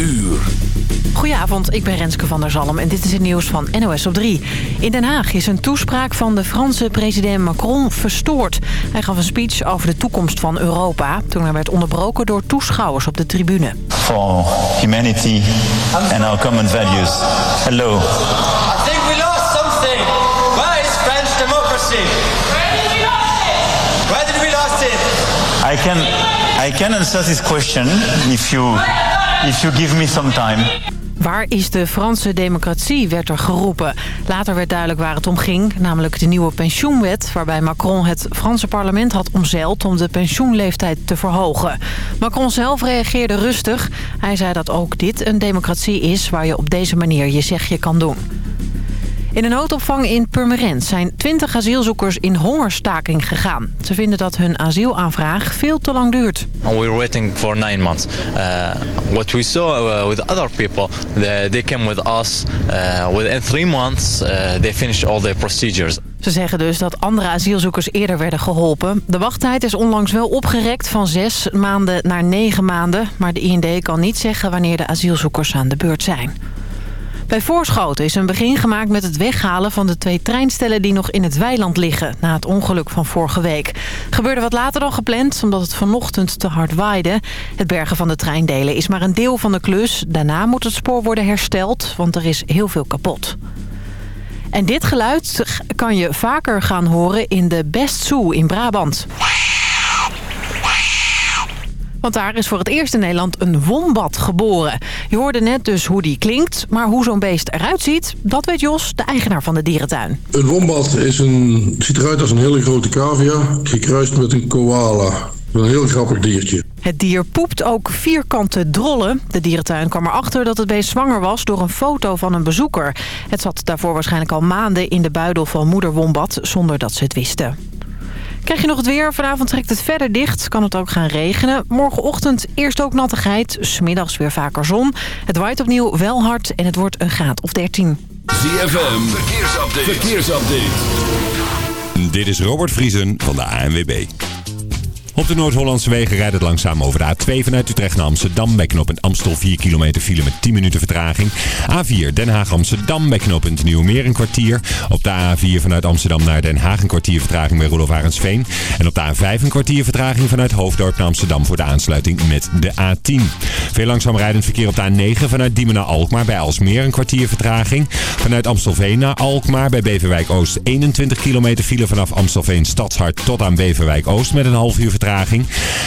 uur. Goedenavond, ik ben Renske van der Zalm en dit is het nieuws van NOS op 3. In Den Haag is een toespraak van de Franse president Macron verstoord. Hij gaf een speech over de toekomst van Europa... toen hij werd onderbroken door toeschouwers op de tribune. For humanity and our common values. Hello. I think we lost something. Where is French democracy? Where did we lost it? Where did we lost it? I can I can answer this question if you if you give me some time. Waar is de Franse democratie, werd er geroepen. Later werd duidelijk waar het om ging, namelijk de nieuwe pensioenwet... waarbij Macron het Franse parlement had omzeild om de pensioenleeftijd te verhogen. Macron zelf reageerde rustig. Hij zei dat ook dit een democratie is waar je op deze manier je zegje kan doen. In een noodopvang in Purmerend zijn 20 asielzoekers in hongerstaking gegaan. Ze vinden dat hun asielaanvraag veel te lang duurt. We were waiting for nine months. Uh, what we saw uh, with other people, they, they came with us. Uh, within three months, uh, they finished all their procedures. Ze zeggen dus dat andere asielzoekers eerder werden geholpen. De wachttijd is onlangs wel opgerekt van zes maanden naar negen maanden. Maar de IND kan niet zeggen wanneer de asielzoekers aan de beurt zijn. Bij Voorschoten is een begin gemaakt met het weghalen van de twee treinstellen die nog in het weiland liggen na het ongeluk van vorige week. Gebeurde wat later dan gepland omdat het vanochtend te hard waaide. Het bergen van de treindelen is maar een deel van de klus. Daarna moet het spoor worden hersteld, want er is heel veel kapot. En dit geluid kan je vaker gaan horen in de Best Zoo in Brabant. Want daar is voor het eerst in Nederland een wombat geboren. Je hoorde net dus hoe die klinkt, maar hoe zo'n beest eruit ziet... dat weet Jos, de eigenaar van de dierentuin. Een wombat is een, ziet eruit als een hele grote cavia, gekruist met een koala. Een heel grappig diertje. Het dier poept ook vierkante drollen. De dierentuin kwam erachter dat het beest zwanger was door een foto van een bezoeker. Het zat daarvoor waarschijnlijk al maanden in de buidel van moeder wombat zonder dat ze het wisten. Krijg je nog het weer? Vanavond trekt het verder dicht. Kan het ook gaan regenen. Morgenochtend eerst ook nattigheid. Smiddags weer vaker zon. Het waait opnieuw wel hard en het wordt een graad of 13. ZFM, verkeersupdate. verkeersupdate. Dit is Robert Vriesen van de ANWB. Op de Noord-Hollandse wegen rijdt het langzaam over de A2 vanuit Utrecht naar Amsterdam. Bij knooppunt Amstel 4 kilometer file met 10 minuten vertraging. A4 Den Haag-Amsterdam bij knooppunt Nieuwmeer een kwartier. Op de A4 vanuit Amsterdam naar Den Haag een kwartier vertraging bij Arendsveen. En op de A5 een kwartier vertraging vanuit Hoofddorp naar Amsterdam voor de aansluiting met de A10. Veel langzaam rijdend verkeer op de A9 vanuit Diemen naar Alkmaar bij Alsmeer een kwartier vertraging. Vanuit Amstelveen naar Alkmaar bij Beverwijk Oost 21 kilometer file vanaf Amstelveen Stadshart tot aan Beverwijk Oost met een half uur vertraging.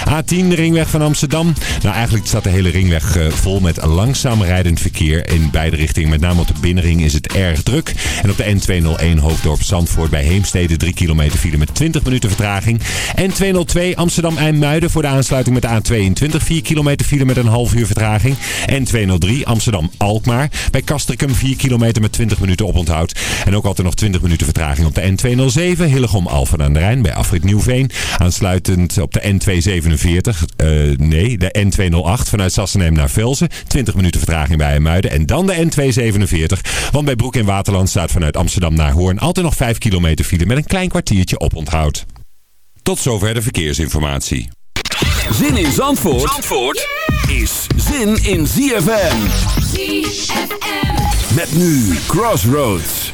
A10, de ringweg van Amsterdam. Nou, eigenlijk staat de hele ringweg uh, vol met langzaam rijdend verkeer in beide richtingen. Met name op de binnenring is het erg druk. En op de N201 Hoofddorp Zandvoort bij Heemstede 3 kilometer file met 20 minuten vertraging. N202 Amsterdam-IJmuiden voor de aansluiting met de A22 4 kilometer file met een half uur vertraging. N203 Amsterdam-Alkmaar bij Castricum 4 kilometer met 20 minuten oponthoud. En ook altijd nog 20 minuten vertraging op de N207 Hillegom-Alphen aan de Rijn bij Afrit Nieuwveen. Aansluitend op de N247, uh, nee, de N208 vanuit Sassenheim naar Velzen. 20 minuten vertraging bij IJmuiden. En dan de N247, want bij Broek in Waterland staat vanuit Amsterdam naar Hoorn altijd nog 5 kilometer file met een klein kwartiertje oponthoud. Tot zover de verkeersinformatie. Zin in Zandvoort, Zandvoort is zin in ZFM. ZFM. Met nu Crossroads.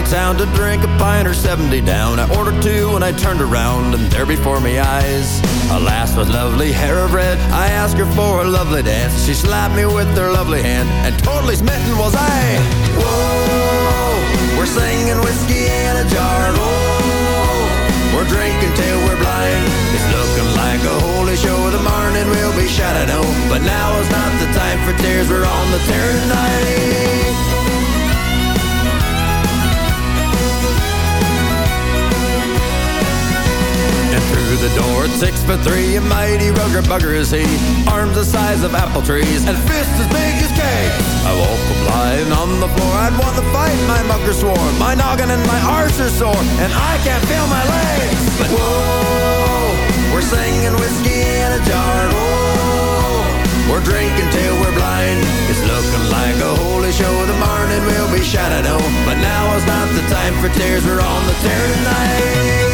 Killarney town to drink a pint or 70 down. I ordered two and I turned around and there before me eyes a lass with lovely hair of red. I asked her for a lovely dance. She slapped me with her lovely hand and totally smitten was I. Whoa, we're singing whiskey in a jar. Oh, we're drinking till we're blind. It's looking like a holy show. The morning will be shot, I know. But now is not the time for tears. We're on the tear tonight. The door 6.15 for three. A mighty rugged bugger is he. Arms the size of apple trees and fists as big as cake. I woke up lying on the floor. I'd won the fight, my mucker swore. My noggin and my arse are sore, and I can't feel my legs. But whoa, we're singing whiskey in a jar. Whoa, we're drinking till we're blind. It's looking like a holy show. The morning will be shining home. Oh, but now is not the time for tears. We're on the tear tonight.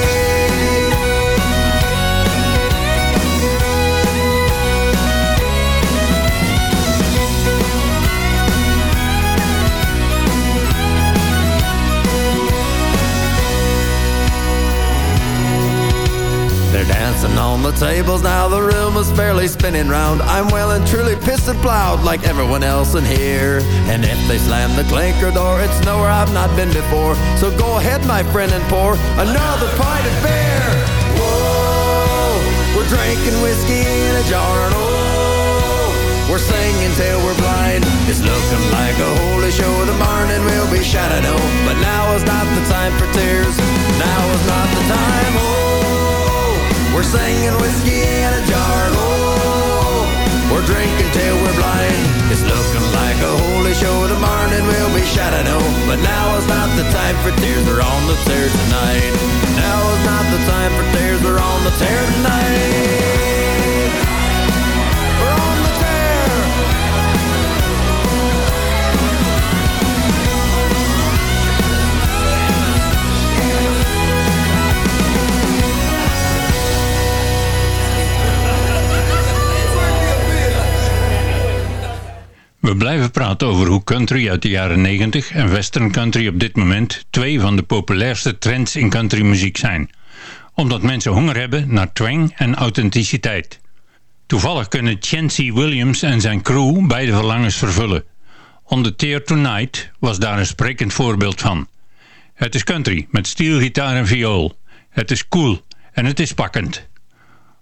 On the tables now, the room is fairly spinning round. I'm well and truly pissed and plowed like everyone else in here. And if they slam the clinker door, it's nowhere I've not been before. So go ahead, my friend, and pour another pint of beer. Whoa, we're drinking whiskey in a jar, and oh, we're singing till we're blind. It's looking like a holy show. The morning will be shining home. Oh. But now is not the time for tears. Now is not the time. Oh. We're singing whiskey in a jar. Oh, we're drinking till we're blind. It's looking like a holy show. The morning will be shining home. But now is not the time for tears. We're on the tear tonight. Now is not the time for tears. We're on the tear tonight. We blijven praten over hoe country uit de jaren 90 en western country op dit moment twee van de populairste trends in countrymuziek zijn. Omdat mensen honger hebben naar twang en authenticiteit. Toevallig kunnen Chancy Williams en zijn crew beide verlangens vervullen. On the Tear Tonight was daar een sprekend voorbeeld van. Het is country met steelgitaar en viool. Het is cool en het is pakkend.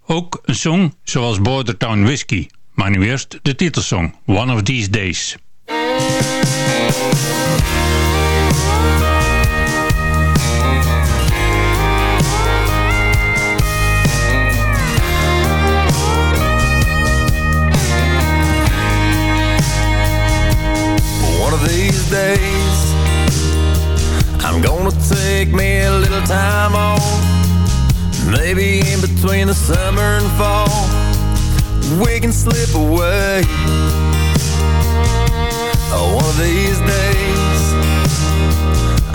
Ook een song zoals Bordertown Whiskey maar nu eerst de titelsong, One of These Days. These days, I'm gonna take me a little time off. Maybe in between the summer and fall, we can slip away. Oh, one of these days,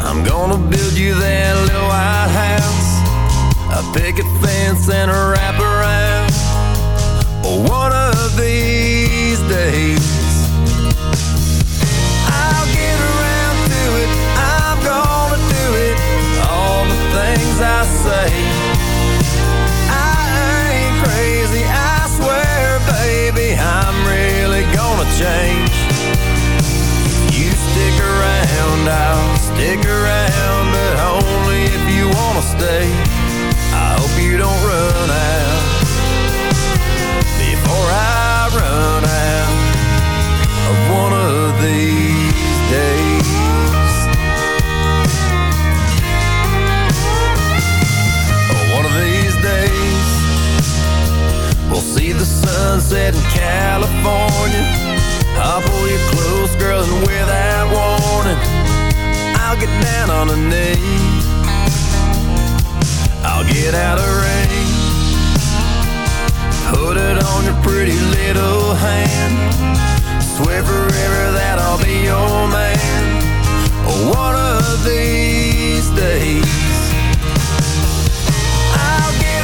I'm gonna build you that little white house, a picket fence and a wraparound. Oh, one of these days. I'll get around to it. I'm gonna do it. All the things I say. Change. You stick around, I'll stick around, but only if you wanna stay. I hope you don't run out before I run out of one of these days. Oh, one of these days, we'll see the sunset in California. I'll pull you close, girl, and without warning, I'll get down on a knee. I'll get out of range. Put it on your pretty little hand. Swear forever that I'll be your man. One of these days. I'll get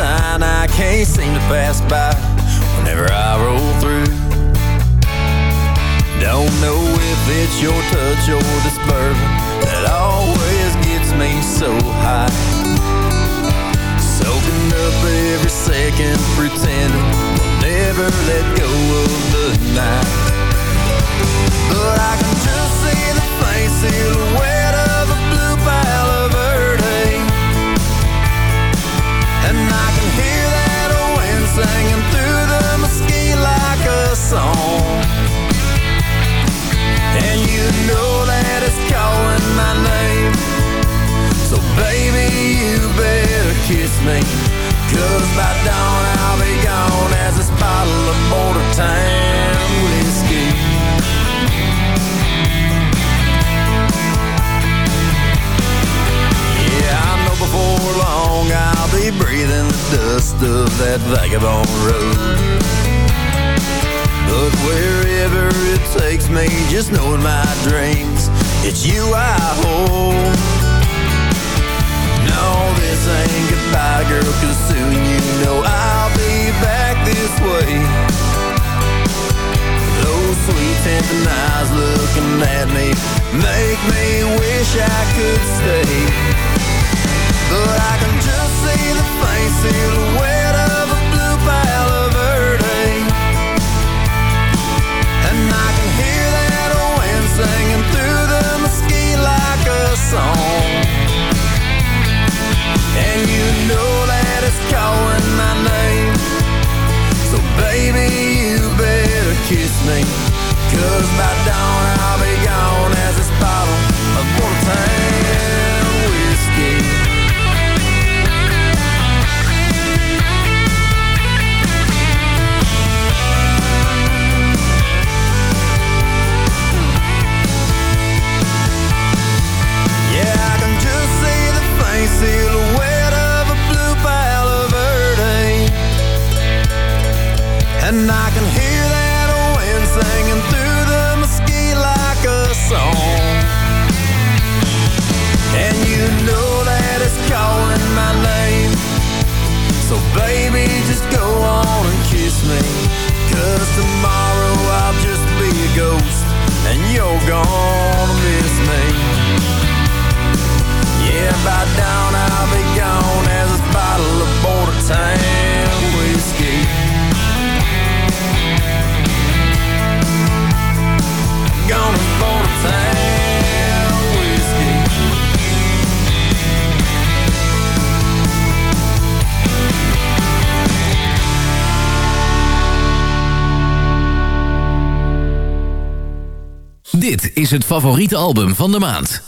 sign I can't seem to pass by whenever I roll through. Don't know if it's your touch or this bourbon that always gets me so high. Soaking up every second, pretending we'll never let go of the night. But I can just see the faint silhouette Cause by dawn I'll be gone as this bottle of Border Town before long I'll be breathing the dust of that vagabond road. But wherever it takes me, just knowing my dreams, it's you I hold. No, this ain't goodbye, girl, cause soon you know I'll be back this way. Those sweet tempting eyes looking at me make me wish I could stay. Kiss me. Cause by dawn I'll be gone is het favoriete album van de maand.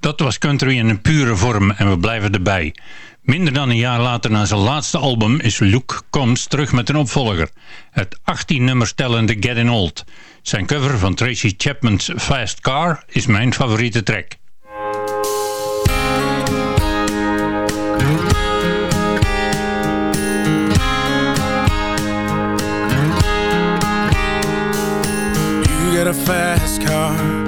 Dat was country in een pure vorm en we blijven erbij. Minder dan een jaar later na zijn laatste album is Luke Combs terug met een opvolger. Het 18 nummers tellende Getting Old. Zijn cover van Tracy Chapman's Fast Car is mijn favoriete track. You got a fast car,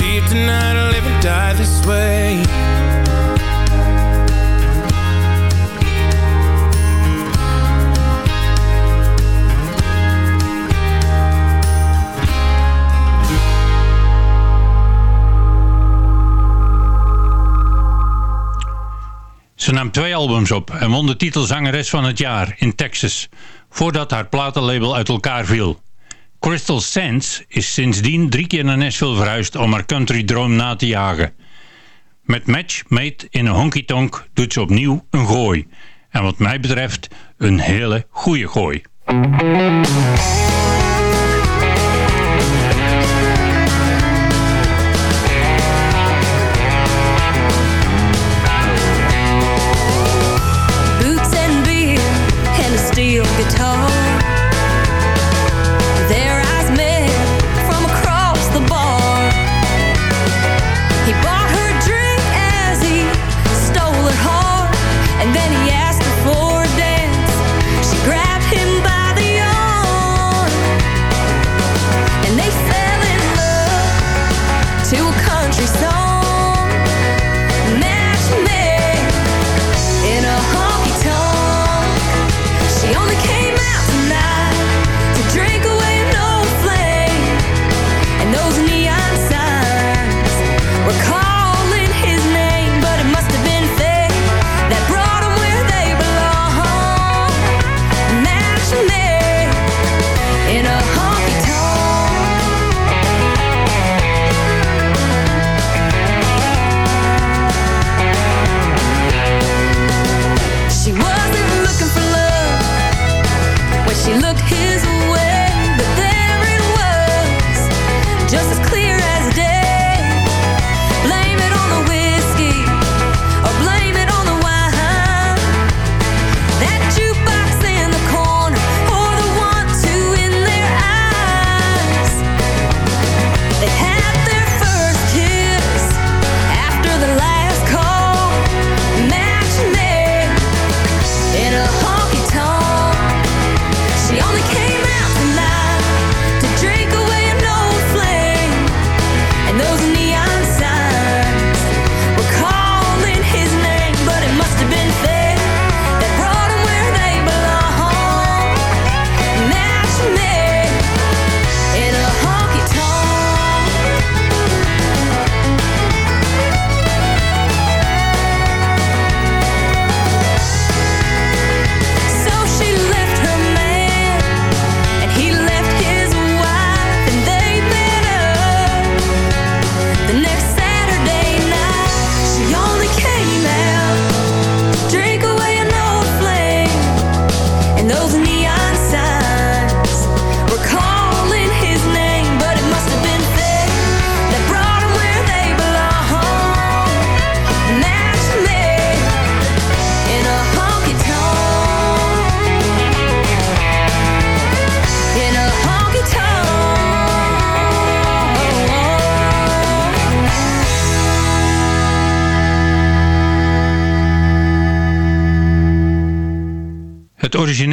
Leave tonight or live and Ze nam twee albums op en won de titel zangeres van het jaar in Texas, voordat haar platenlabel uit elkaar viel. Crystal Sands is sindsdien drie keer naar Nashville verhuisd om haar country droom na te jagen. Met Match Made in een honky tonk doet ze opnieuw een gooi. En wat mij betreft een hele goede gooi.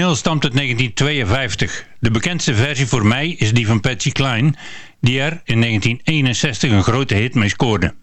origineel stamt uit 1952. De bekendste versie voor mij is die van Patsy Klein, die er in 1961 een grote hit mee scoorde.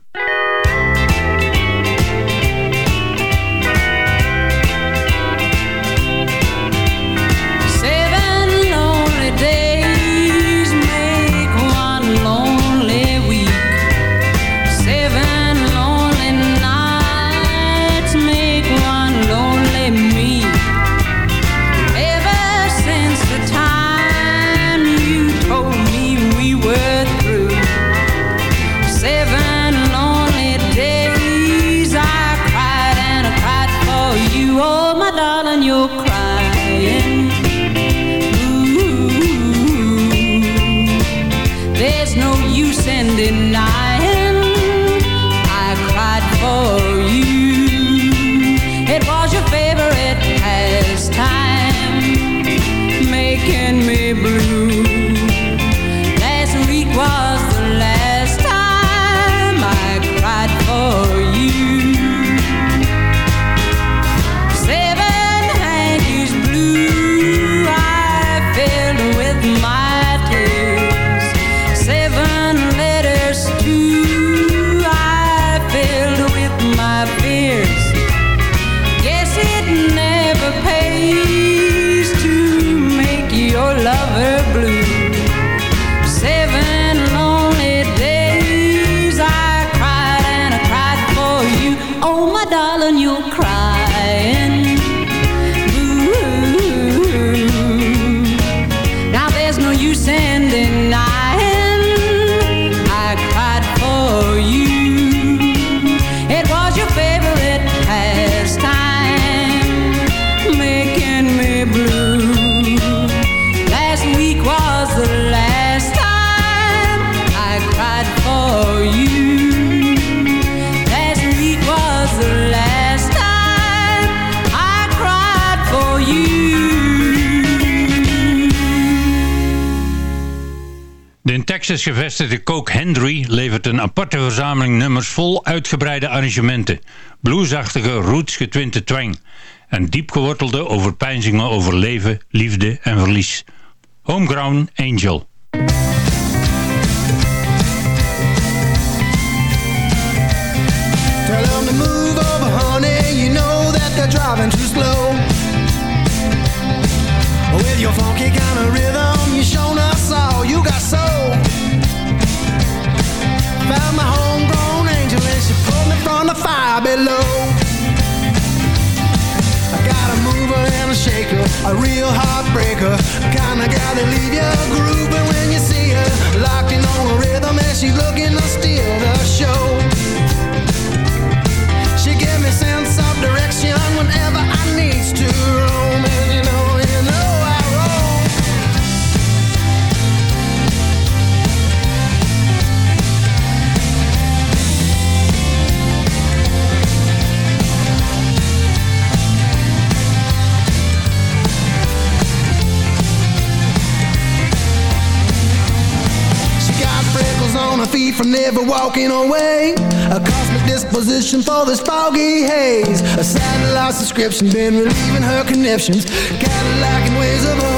Texas gevestigde Coke Henry levert een aparte verzameling nummers vol uitgebreide arrangementen, bluesachtige roots getwinte twang en diepgewortelde overpeinzingen over leven, liefde en verlies. Homegrown Angel. a real heartbreaker. Kinda gotta leave your groove. grooving when you see her. Locked in on a rhythm and she's looking to steal the show. my feet from never walking away. A cosmic disposition for this foggy haze. A satellite subscription, been relieving her conniptions. Cadillac and ways of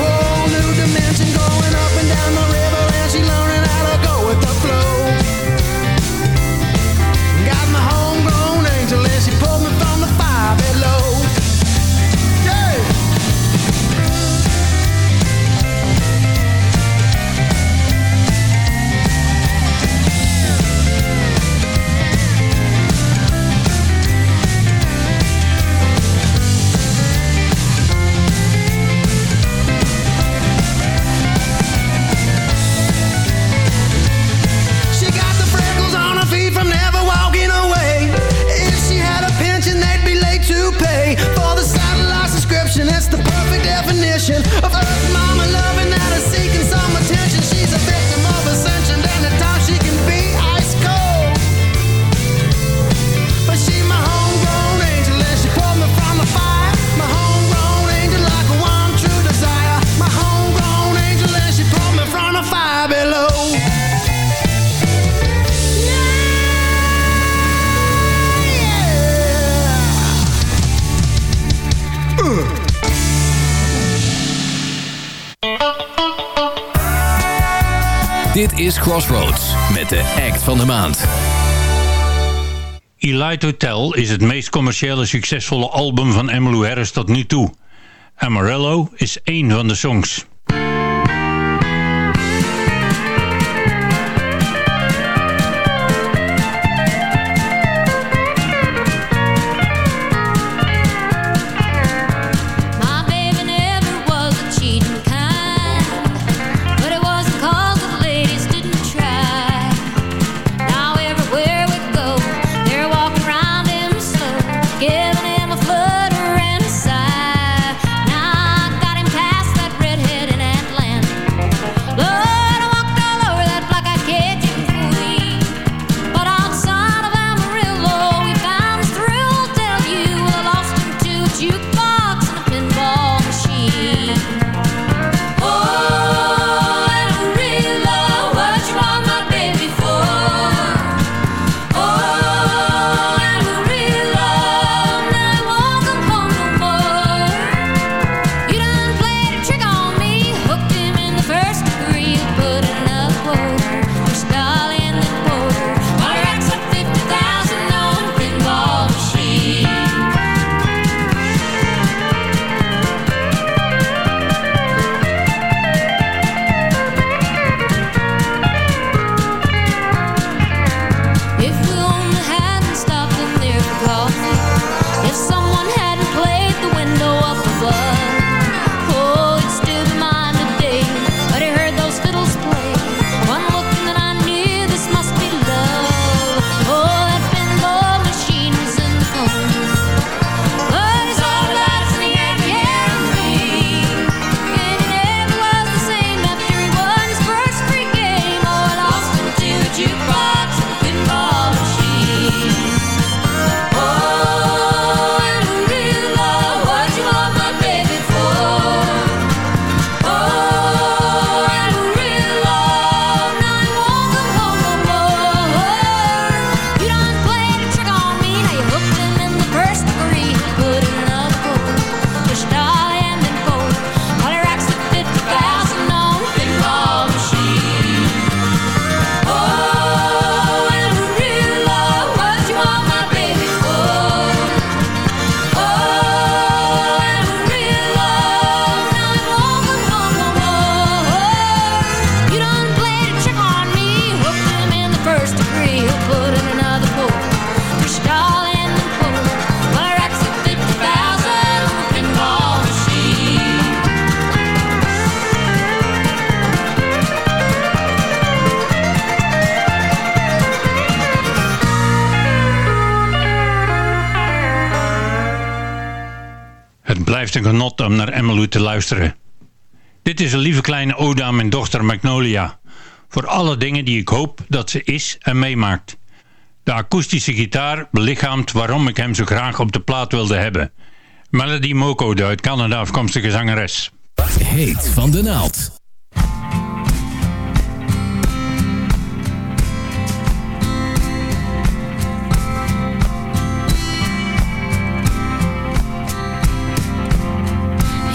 van de maand. Elite Hotel is het meest commerciële succesvolle album van Emmylou Harris tot nu toe. Amarillo is één van de songs. een genot om naar Emmelu te luisteren. Dit is een lieve kleine Oda, mijn dochter Magnolia. Voor alle dingen die ik hoop dat ze is en meemaakt. De akoestische gitaar belichaamt waarom ik hem zo graag op de plaat wilde hebben. Melody Moko, de uit Canada afkomstige zangeres. Heet van de naald.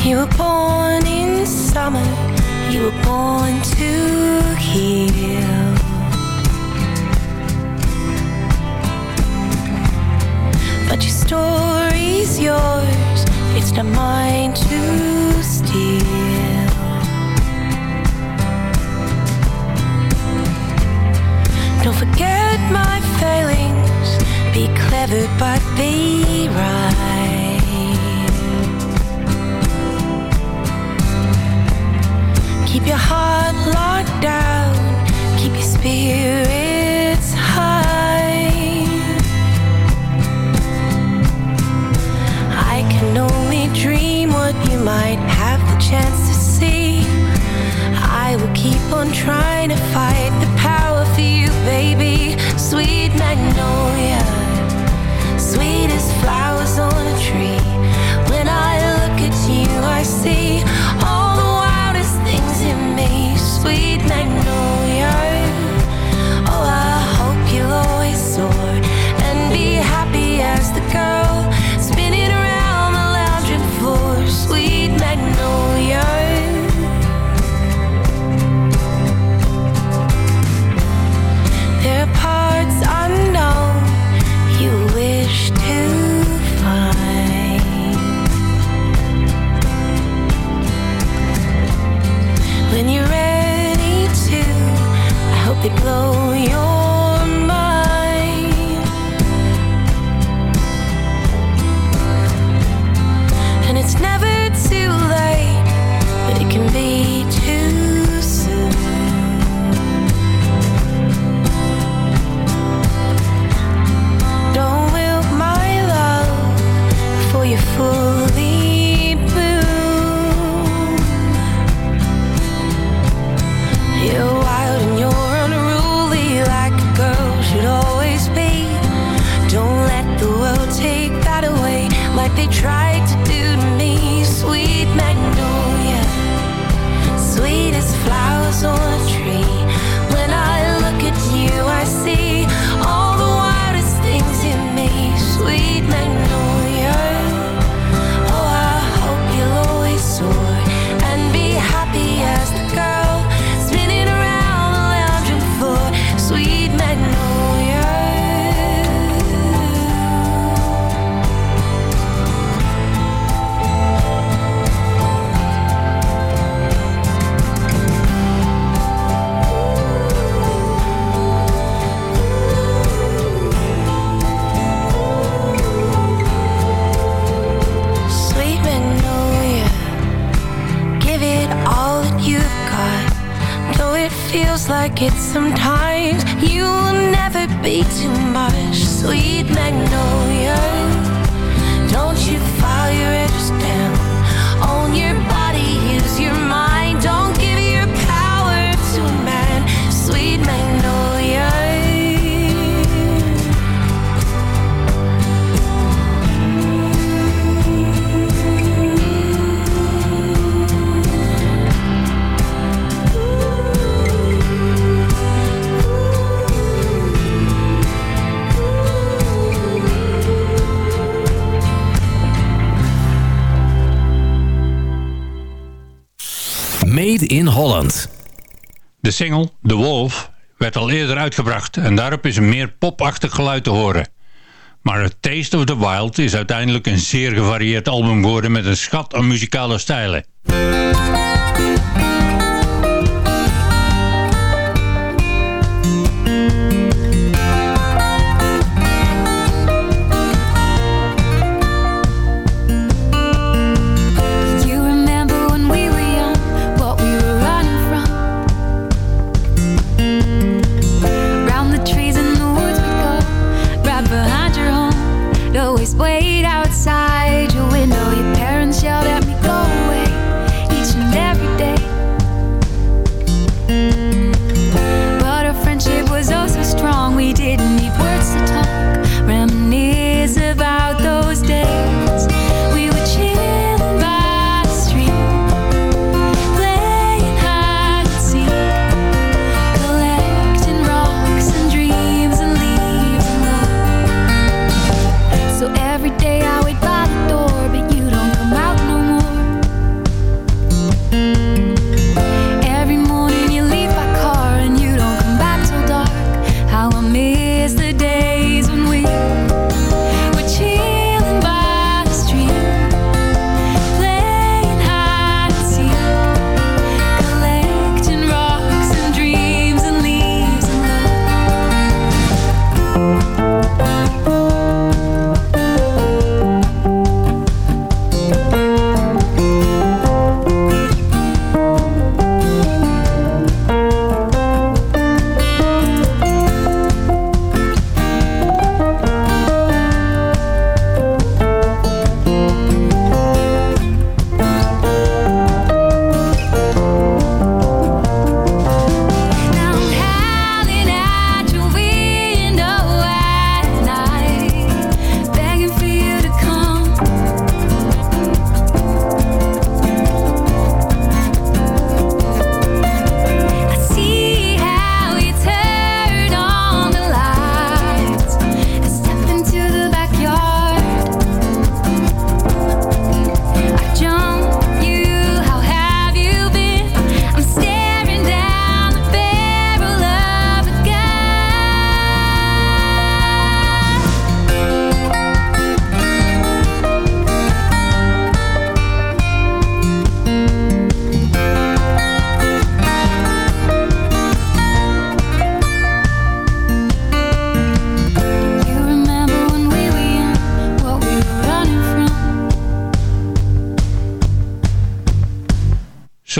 You were born in summer, you were born to heal. But your story's yours, it's not mine to steal. Don't forget my failings, be clever but be right. Keep your heart locked down. Keep your spirits high. I can only dream what you might have the chance to see. I will keep on trying to fight kids sometimes single The Wolf werd al eerder uitgebracht en daarop is een meer popachtig geluid te horen. Maar A Taste of the Wild is uiteindelijk een zeer gevarieerd album geworden met een schat aan muzikale stijlen.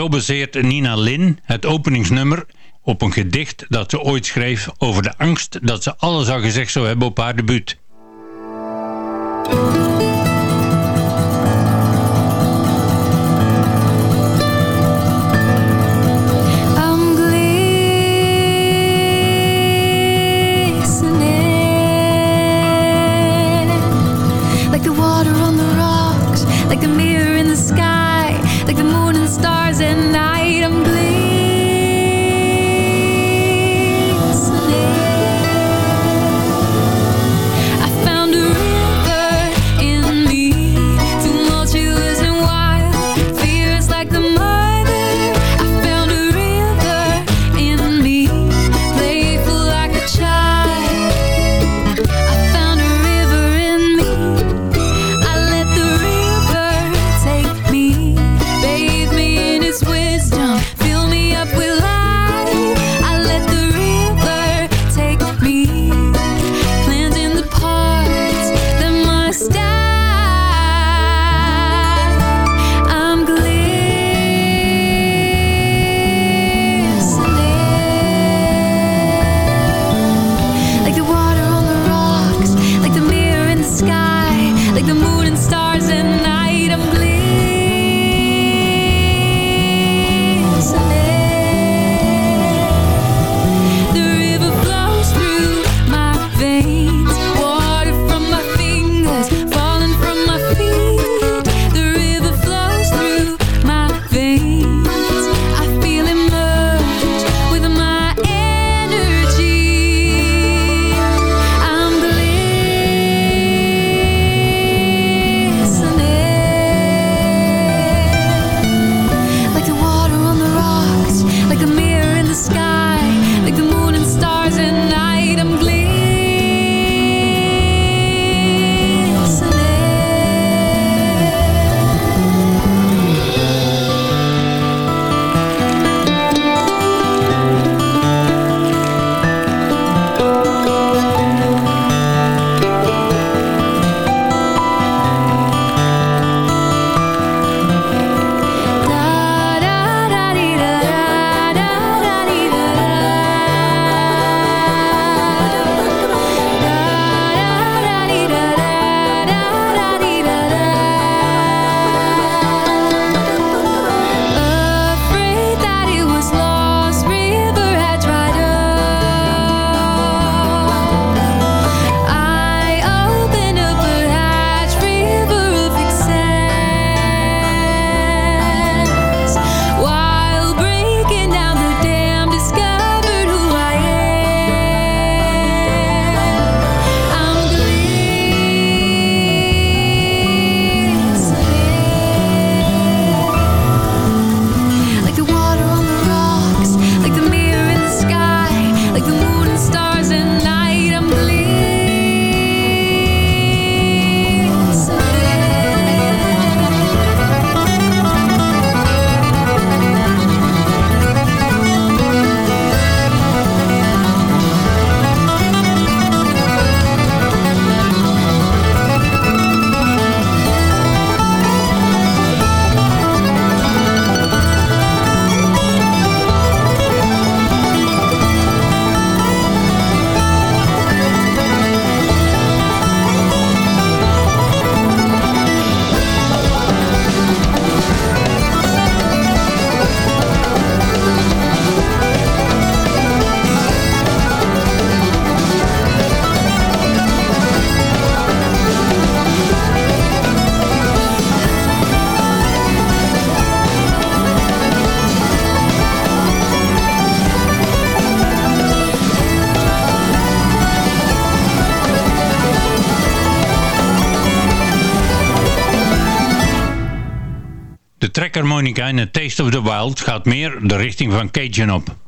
Baseert Nina Lin het openingsnummer op een gedicht dat ze ooit schreef over de angst dat ze alles al gezegd zou hebben op haar debuut. Cajun eh, Taste of the Wild gaat meer de richting van Cajun op.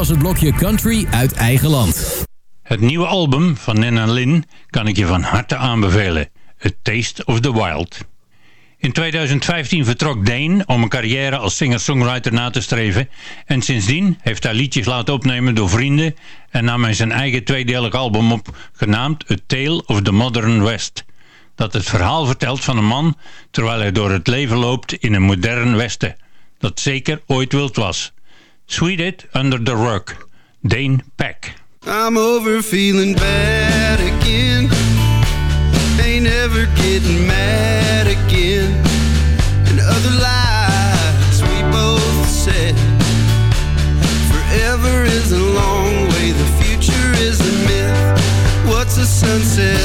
was het blokje Country uit eigen land. Het nieuwe album van Nina Lynn kan ik je van harte aanbevelen. A Taste of the Wild. In 2015 vertrok Dane om een carrière als singer-songwriter na te streven en sindsdien heeft hij liedjes laten opnemen door vrienden en nam hij zijn eigen tweedelig album op, genaamd A Tale of the Modern West, dat het verhaal vertelt van een man terwijl hij door het leven loopt in een modern Westen, dat zeker ooit wild was. Sweet It Under the Rug, Dane Peck. I'm over feeling bad again. Ain't ever getting mad again. And other lies we both said. Forever is a long way, the future is a myth. What's a sunset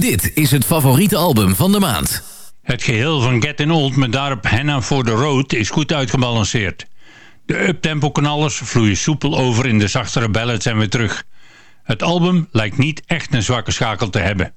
Dit is het favoriete album van de maand. Het geheel van Getting Old met daarop Hannah for the Road is goed uitgebalanceerd. De uptempo knallers vloeien soepel over in de zachtere ballads en weer terug. Het album lijkt niet echt een zwakke schakel te hebben.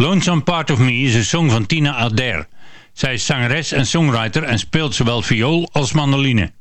Lonesome Part of Me is een song van Tina Adair. Zij is zangeres en songwriter en speelt zowel viool als mandoline.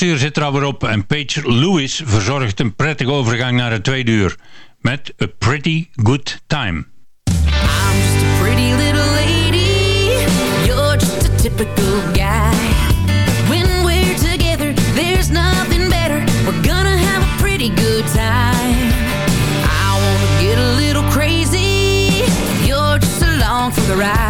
eerste uur zit er alweer op en Paige Lewis verzorgt een prettige overgang naar het tweede uur. Met A Pretty Good Time. typical guy. When we're together, there's nothing better. We're gonna have a pretty good time. I wanna get a little crazy. You're just along for the ride.